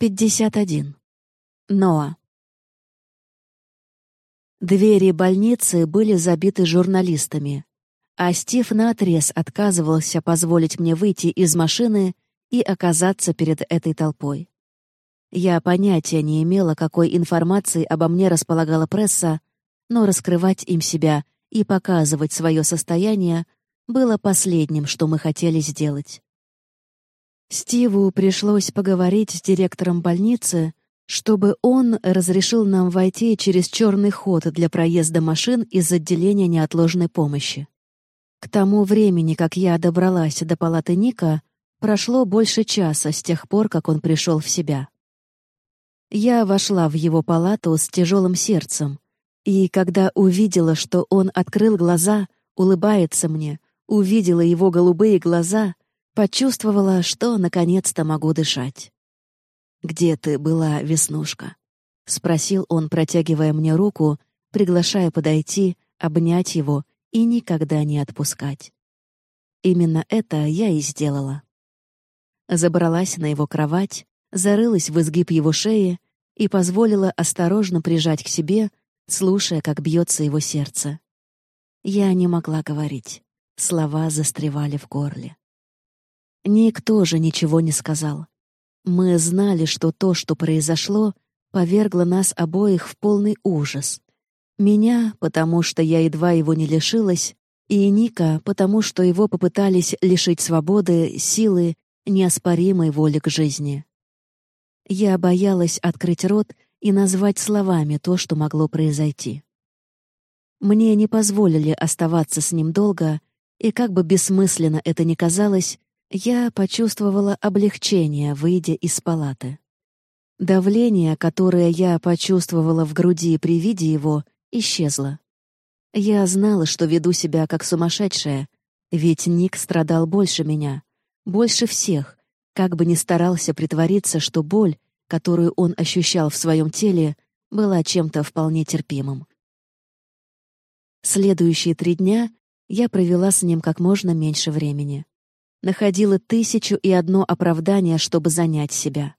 51. Ноа. Двери больницы были забиты журналистами, а Стив наотрез отказывался позволить мне выйти из машины и оказаться перед этой толпой. Я понятия не имела, какой информацией обо мне располагала пресса, но раскрывать им себя и показывать свое состояние было последним, что мы хотели сделать. Стиву пришлось поговорить с директором больницы, чтобы он разрешил нам войти через черный ход для проезда машин из отделения неотложной помощи. К тому времени, как я добралась до палаты Ника, прошло больше часа с тех пор, как он пришел в себя. Я вошла в его палату с тяжелым сердцем, и когда увидела, что он открыл глаза, улыбается мне, увидела его голубые глаза — Почувствовала, что наконец-то могу дышать. «Где ты была, Веснушка?» — спросил он, протягивая мне руку, приглашая подойти, обнять его и никогда не отпускать. Именно это я и сделала. Забралась на его кровать, зарылась в изгиб его шеи и позволила осторожно прижать к себе, слушая, как бьется его сердце. Я не могла говорить. Слова застревали в горле. Ник тоже ничего не сказал. Мы знали, что то, что произошло, повергло нас обоих в полный ужас. Меня, потому что я едва его не лишилась, и Ника, потому что его попытались лишить свободы, силы, неоспоримой воли к жизни. Я боялась открыть рот и назвать словами то, что могло произойти. Мне не позволили оставаться с ним долго, и как бы бессмысленно это ни казалось, я почувствовала облегчение, выйдя из палаты. Давление, которое я почувствовала в груди при виде его, исчезло. Я знала, что веду себя как сумасшедшая, ведь Ник страдал больше меня, больше всех, как бы ни старался притвориться, что боль, которую он ощущал в своем теле, была чем-то вполне терпимым. Следующие три дня я провела с ним как можно меньше времени находила тысячу и одно оправдание, чтобы занять себя.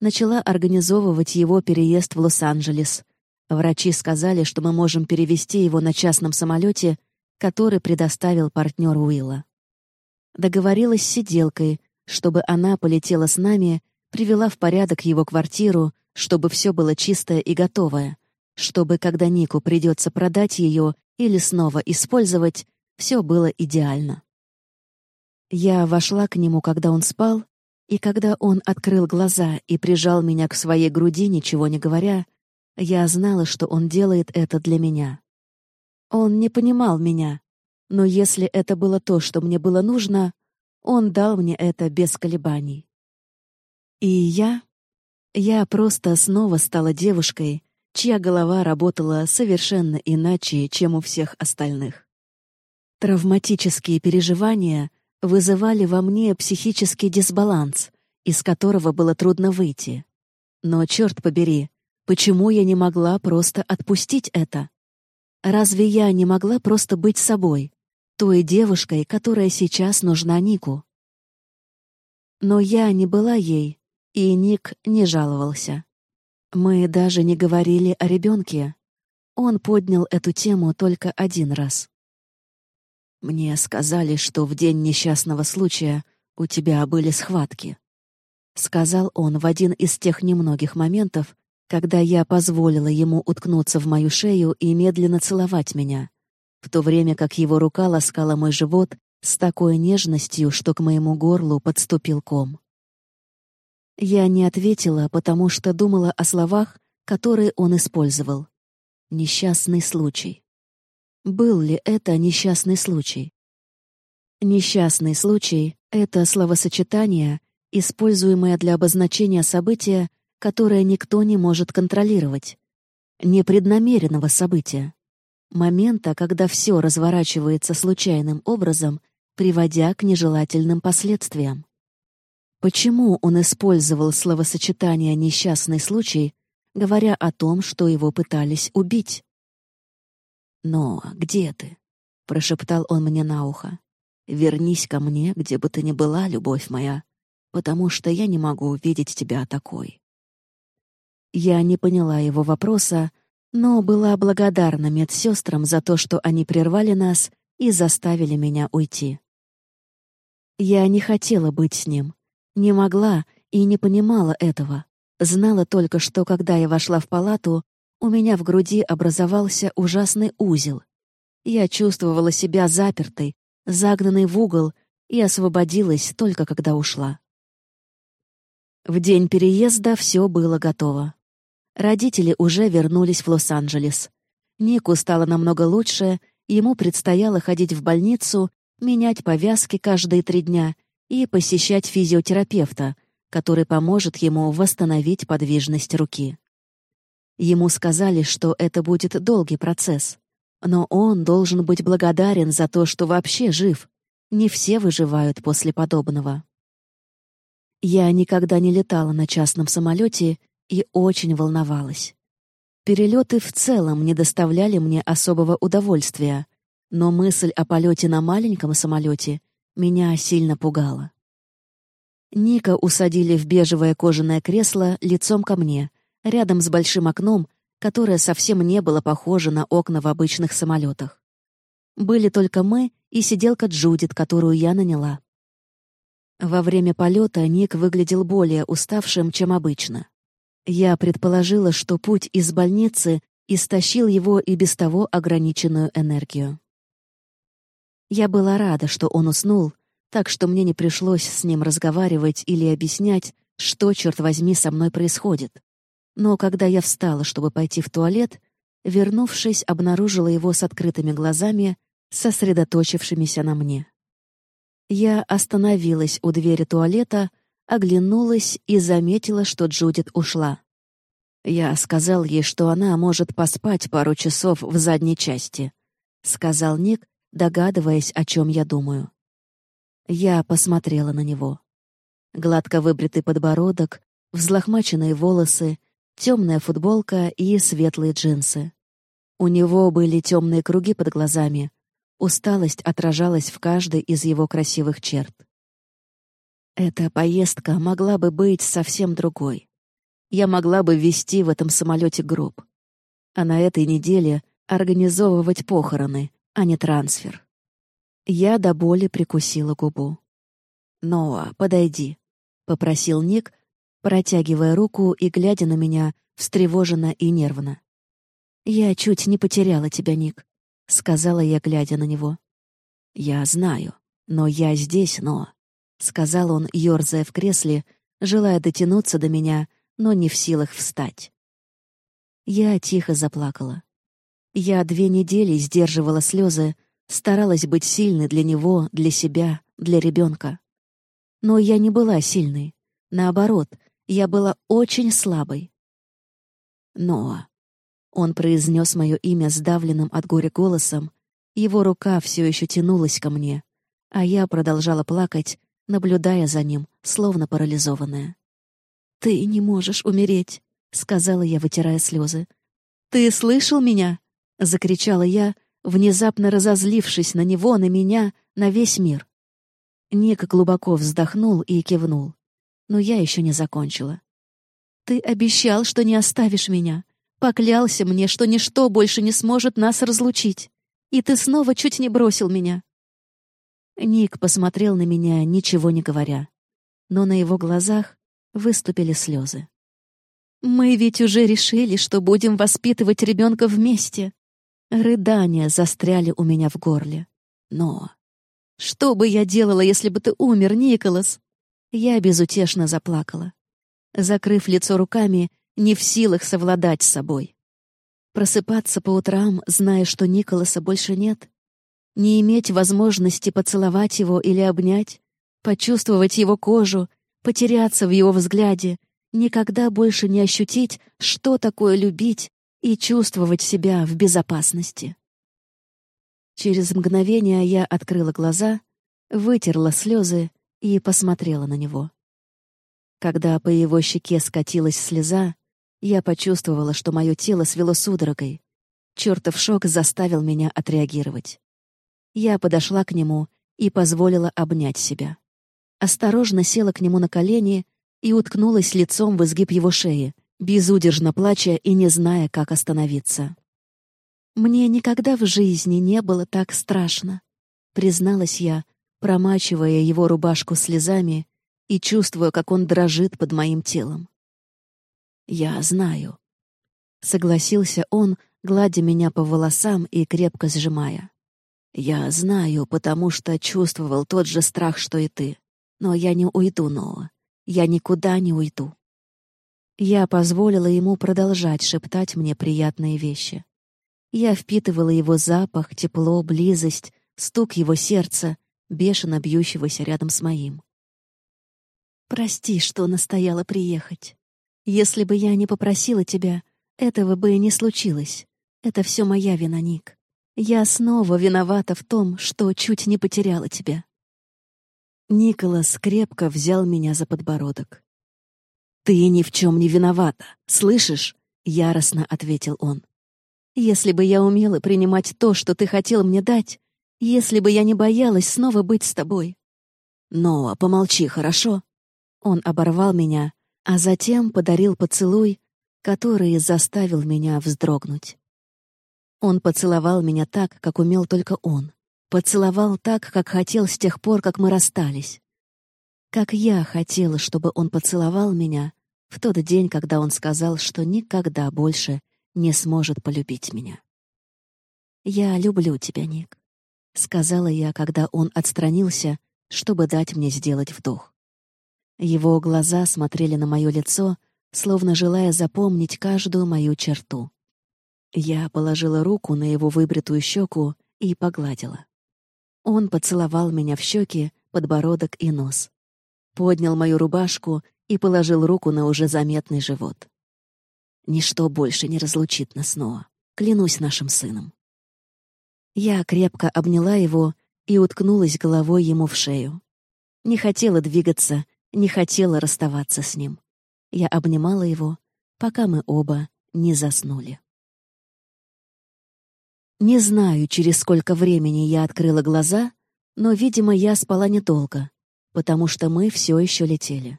Начала организовывать его переезд в Лос-Анджелес. Врачи сказали, что мы можем перевести его на частном самолете, который предоставил партнер Уилла. Договорилась с сиделкой, чтобы она полетела с нами, привела в порядок его квартиру, чтобы все было чистое и готовое, чтобы, когда Нику придется продать ее или снова использовать, все было идеально. Я вошла к нему, когда он спал, и когда он открыл глаза и прижал меня к своей груди, ничего не говоря, я знала, что он делает это для меня. Он не понимал меня, но если это было то, что мне было нужно, он дал мне это без колебаний. И я... Я просто снова стала девушкой, чья голова работала совершенно иначе, чем у всех остальных. Травматические переживания — вызывали во мне психический дисбаланс, из которого было трудно выйти. Но, черт побери, почему я не могла просто отпустить это? Разве я не могла просто быть собой, той девушкой, которая сейчас нужна Нику? Но я не была ей, и Ник не жаловался. Мы даже не говорили о ребенке. Он поднял эту тему только один раз. Мне сказали, что в день несчастного случая у тебя были схватки. Сказал он в один из тех немногих моментов, когда я позволила ему уткнуться в мою шею и медленно целовать меня, в то время как его рука ласкала мой живот с такой нежностью, что к моему горлу подступил ком. Я не ответила, потому что думала о словах, которые он использовал. Несчастный случай. Был ли это несчастный случай? Несчастный случай — это словосочетание, используемое для обозначения события, которое никто не может контролировать. Непреднамеренного события. Момента, когда все разворачивается случайным образом, приводя к нежелательным последствиям. Почему он использовал словосочетание «несчастный случай», говоря о том, что его пытались убить? «Но где ты?» — прошептал он мне на ухо. «Вернись ко мне, где бы ты ни была, любовь моя, потому что я не могу увидеть тебя такой». Я не поняла его вопроса, но была благодарна медсестрам за то, что они прервали нас и заставили меня уйти. Я не хотела быть с ним, не могла и не понимала этого. Знала только, что когда я вошла в палату, у меня в груди образовался ужасный узел. Я чувствовала себя запертой, загнанной в угол и освободилась только когда ушла. В день переезда все было готово. Родители уже вернулись в Лос-Анджелес. Нику стало намного лучше, ему предстояло ходить в больницу, менять повязки каждые три дня и посещать физиотерапевта, который поможет ему восстановить подвижность руки. Ему сказали, что это будет долгий процесс, но он должен быть благодарен за то, что вообще жив. Не все выживают после подобного. Я никогда не летала на частном самолете и очень волновалась. Перелеты в целом не доставляли мне особого удовольствия, но мысль о полете на маленьком самолете меня сильно пугала. Ника усадили в бежевое кожаное кресло лицом ко мне, рядом с большим окном, которое совсем не было похоже на окна в обычных самолетах. Были только мы и сиделка Джудит, которую я наняла. Во время полета Ник выглядел более уставшим, чем обычно. Я предположила, что путь из больницы истощил его и без того ограниченную энергию. Я была рада, что он уснул, так что мне не пришлось с ним разговаривать или объяснять, что, черт возьми, со мной происходит. Но когда я встала, чтобы пойти в туалет, вернувшись, обнаружила его с открытыми глазами, сосредоточившимися на мне. Я остановилась у двери туалета, оглянулась и заметила, что Джудит ушла. Я сказал ей, что она может поспать пару часов в задней части, сказал Ник, догадываясь, о чем я думаю. Я посмотрела на него. Гладко выбритый подбородок, взлохмаченные волосы, темная футболка и светлые джинсы. У него были темные круги под глазами, Усталость отражалась в каждой из его красивых черт. Эта поездка могла бы быть совсем другой. Я могла бы вести в этом самолете гроб. А на этой неделе организовывать похороны, а не трансфер. Я до боли прикусила губу. «Ноа, подойди», — попросил Ник, протягивая руку и глядя на меня встревоженно и нервно. «Я чуть не потеряла тебя, Ник. — сказала я, глядя на него. «Я знаю, но я здесь, но...» — сказал он, ерзая в кресле, желая дотянуться до меня, но не в силах встать. Я тихо заплакала. Я две недели сдерживала слезы, старалась быть сильной для него, для себя, для ребенка. Но я не была сильной. Наоборот, я была очень слабой. Ноа, он произнес мое имя сдавленным от горя голосом. Его рука все еще тянулась ко мне, а я продолжала плакать, наблюдая за ним, словно парализованная. «Ты не можешь умереть», — сказала я, вытирая слезы. «Ты слышал меня?» — закричала я, внезапно разозлившись на него, на меня, на весь мир. Ник глубоко вздохнул и кивнул. Но я еще не закончила. «Ты обещал, что не оставишь меня. Поклялся мне, что ничто больше не сможет нас разлучить. И ты снова чуть не бросил меня. Ник посмотрел на меня, ничего не говоря. Но на его глазах выступили слезы. «Мы ведь уже решили, что будем воспитывать ребенка вместе». Рыдания застряли у меня в горле. Но... «Что бы я делала, если бы ты умер, Николас?» Я безутешно заплакала. Закрыв лицо руками, не в силах совладать с собой. Просыпаться по утрам, зная, что Николаса больше нет, не иметь возможности поцеловать его или обнять, почувствовать его кожу, потеряться в его взгляде, никогда больше не ощутить, что такое любить и чувствовать себя в безопасности. Через мгновение я открыла глаза, вытерла слезы и посмотрела на него. Когда по его щеке скатилась слеза, я почувствовала, что мое тело свело судорогой. Чертов шок заставил меня отреагировать. Я подошла к нему и позволила обнять себя. Осторожно села к нему на колени и уткнулась лицом в изгиб его шеи, безудержно плача и не зная, как остановиться. «Мне никогда в жизни не было так страшно», — призналась я, промачивая его рубашку слезами и чувствуя, как он дрожит под моим телом. «Я знаю», — согласился он, гладя меня по волосам и крепко сжимая. «Я знаю, потому что чувствовал тот же страх, что и ты. Но я не уйду, Ноа. Я никуда не уйду». Я позволила ему продолжать шептать мне приятные вещи. Я впитывала его запах, тепло, близость, стук его сердца, бешено бьющегося рядом с моим. «Прости, что настояла приехать. Если бы я не попросила тебя, этого бы и не случилось. Это все моя вина, Ник. Я снова виновата в том, что чуть не потеряла тебя». Николас крепко взял меня за подбородок. «Ты ни в чем не виновата, слышишь?» — яростно ответил он. «Если бы я умела принимать то, что ты хотел мне дать, если бы я не боялась снова быть с тобой». «Ноа, помолчи, хорошо?» Он оборвал меня, а затем подарил поцелуй, который заставил меня вздрогнуть. Он поцеловал меня так, как умел только он. Поцеловал так, как хотел с тех пор, как мы расстались. Как я хотела, чтобы он поцеловал меня в тот день, когда он сказал, что никогда больше не сможет полюбить меня. «Я люблю тебя, Ник», — сказала я, когда он отстранился, чтобы дать мне сделать вдох. Его глаза смотрели на мое лицо, словно желая запомнить каждую мою черту. Я положила руку на его выбритую щеку и погладила. Он поцеловал меня в щеки, подбородок и нос. Поднял мою рубашку и положил руку на уже заметный живот. Ничто больше не разлучит нас снова. Клянусь нашим сыном. Я крепко обняла его и уткнулась головой ему в шею. Не хотела двигаться, не хотела расставаться с ним. Я обнимала его, пока мы оба не заснули. Не знаю, через сколько времени я открыла глаза, но, видимо, я спала недолго, потому что мы все еще летели.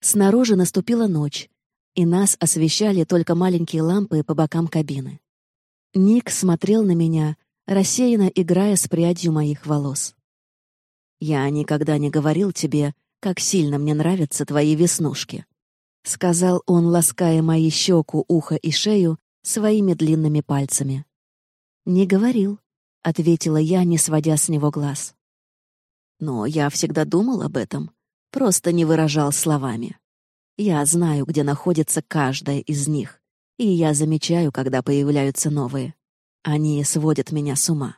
Снаружи наступила ночь, и нас освещали только маленькие лампы по бокам кабины. Ник смотрел на меня, рассеянно играя с прядью моих волос. «Я никогда не говорил тебе, как сильно мне нравятся твои веснушки», — сказал он, лаская мои щеку, ухо и шею своими длинными пальцами. «Не говорил», — ответила я, не сводя с него глаз. «Но я всегда думал об этом, просто не выражал словами. Я знаю, где находится каждая из них, и я замечаю, когда появляются новые. Они сводят меня с ума».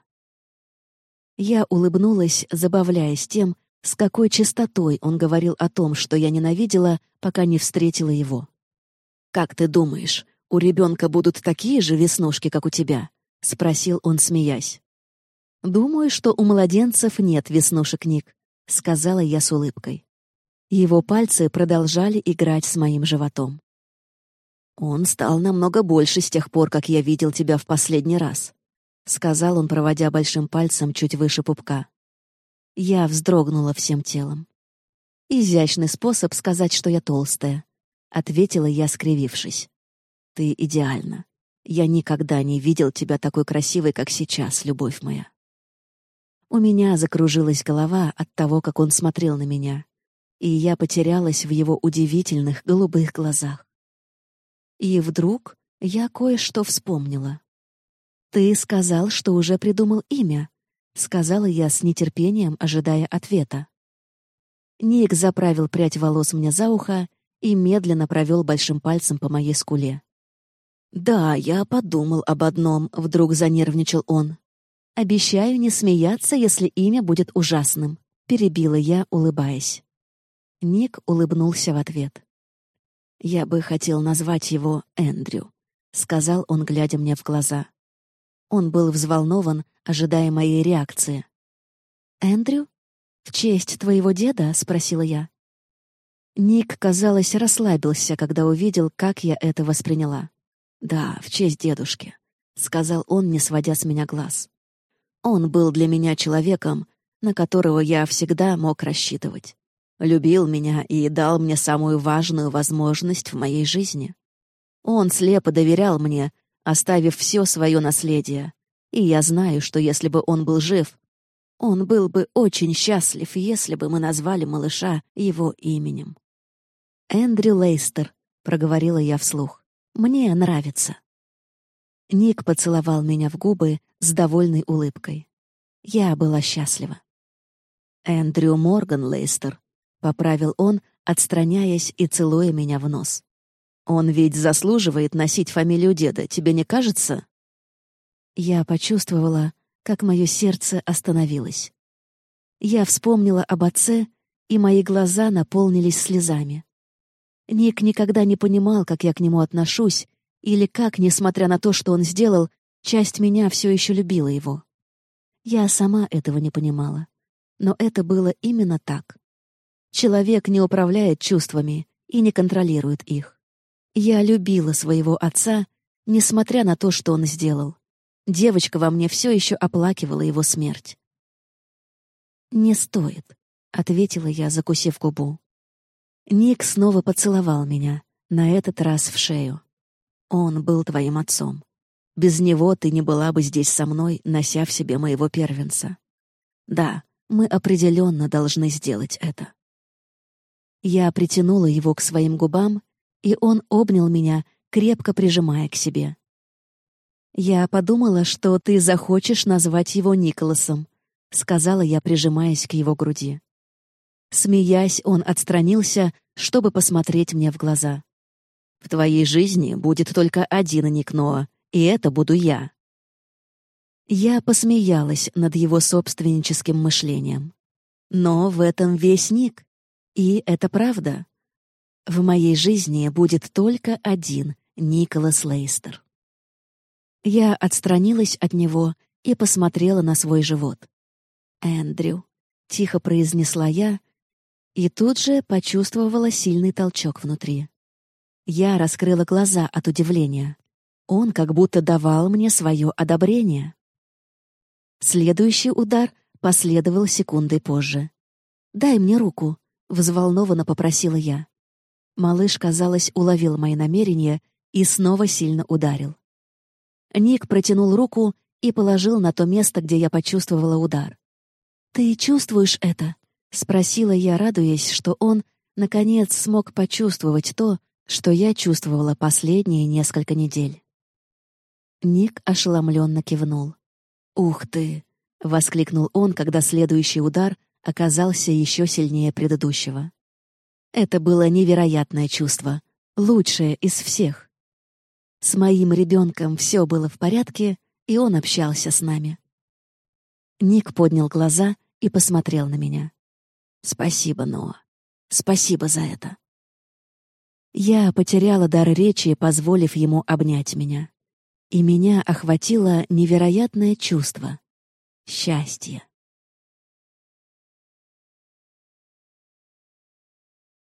Я улыбнулась, забавляясь тем, с какой чистотой он говорил о том, что я ненавидела, пока не встретила его. «Как ты думаешь, у ребенка будут такие же веснушки, как у тебя?» — спросил он, смеясь. «Думаю, что у младенцев нет веснушек, Ник», — сказала я с улыбкой. Его пальцы продолжали играть с моим животом. «Он стал намного больше с тех пор, как я видел тебя в последний раз», — сказал он, проводя большим пальцем чуть выше пупка. Я вздрогнула всем телом. «Изящный способ сказать, что я толстая», — ответила я, скривившись. «Ты идеальна. Я никогда не видел тебя такой красивой, как сейчас, любовь моя. У меня закружилась голова от того, как он смотрел на меня, и я потерялась в его удивительных голубых глазах. И вдруг я кое-что вспомнила. «Ты сказал, что уже придумал имя», — сказала я с нетерпением, ожидая ответа. Ник заправил прядь волос мне за ухо и медленно провел большим пальцем по моей скуле. «Да, я подумал об одном», — вдруг занервничал он. «Обещаю не смеяться, если имя будет ужасным», — перебила я, улыбаясь. Ник улыбнулся в ответ. «Я бы хотел назвать его Эндрю», — сказал он, глядя мне в глаза. Он был взволнован, ожидая моей реакции. «Эндрю? В честь твоего деда?» — спросила я. Ник, казалось, расслабился, когда увидел, как я это восприняла. «Да, в честь дедушки», — сказал он, не сводя с меня глаз. «Он был для меня человеком, на которого я всегда мог рассчитывать. Любил меня и дал мне самую важную возможность в моей жизни. Он слепо доверял мне, оставив все свое наследие. И я знаю, что если бы он был жив, он был бы очень счастлив, если бы мы назвали малыша его именем. «Эндрю Лейстер», — проговорила я вслух, — «мне нравится». Ник поцеловал меня в губы с довольной улыбкой. Я была счастлива. «Эндрю Морган Лейстер», — поправил он, отстраняясь и целуя меня в нос. «Он ведь заслуживает носить фамилию деда, тебе не кажется?» Я почувствовала, как мое сердце остановилось. Я вспомнила об отце, и мои глаза наполнились слезами. Ник никогда не понимал, как я к нему отношусь, или как, несмотря на то, что он сделал, часть меня все еще любила его. Я сама этого не понимала. Но это было именно так. Человек не управляет чувствами и не контролирует их. Я любила своего отца, несмотря на то, что он сделал. Девочка во мне все еще оплакивала его смерть. «Не стоит», — ответила я, закусив губу. Ник снова поцеловал меня, на этот раз в шею. Он был твоим отцом. Без него ты не была бы здесь со мной, нося в себе моего первенца. Да, мы определенно должны сделать это. Я притянула его к своим губам, и он обнял меня, крепко прижимая к себе. «Я подумала, что ты захочешь назвать его Николасом», — сказала я, прижимаясь к его груди. Смеясь, он отстранился, чтобы посмотреть мне в глаза. В твоей жизни будет только один Ник Ноа, и это буду я». Я посмеялась над его собственническим мышлением. Но в этом весь Ник. И это правда. В моей жизни будет только один Николас Лейстер. Я отстранилась от него и посмотрела на свой живот. «Эндрю», — тихо произнесла я, и тут же почувствовала сильный толчок внутри. Я раскрыла глаза от удивления. Он как будто давал мне свое одобрение. Следующий удар последовал секундой позже. «Дай мне руку», — взволнованно попросила я. Малыш, казалось, уловил мои намерения и снова сильно ударил. Ник протянул руку и положил на то место, где я почувствовала удар. «Ты чувствуешь это?» — спросила я, радуясь, что он, наконец, смог почувствовать то, что я чувствовала последние несколько недель. Ник ошеломленно кивнул. «Ух ты!» — воскликнул он, когда следующий удар оказался еще сильнее предыдущего. Это было невероятное чувство, лучшее из всех. С моим ребенком все было в порядке, и он общался с нами. Ник поднял глаза и посмотрел на меня. «Спасибо, Ноа. Спасибо за это». Я потеряла дар речи, позволив ему обнять меня. И меня охватило невероятное чувство — счастье.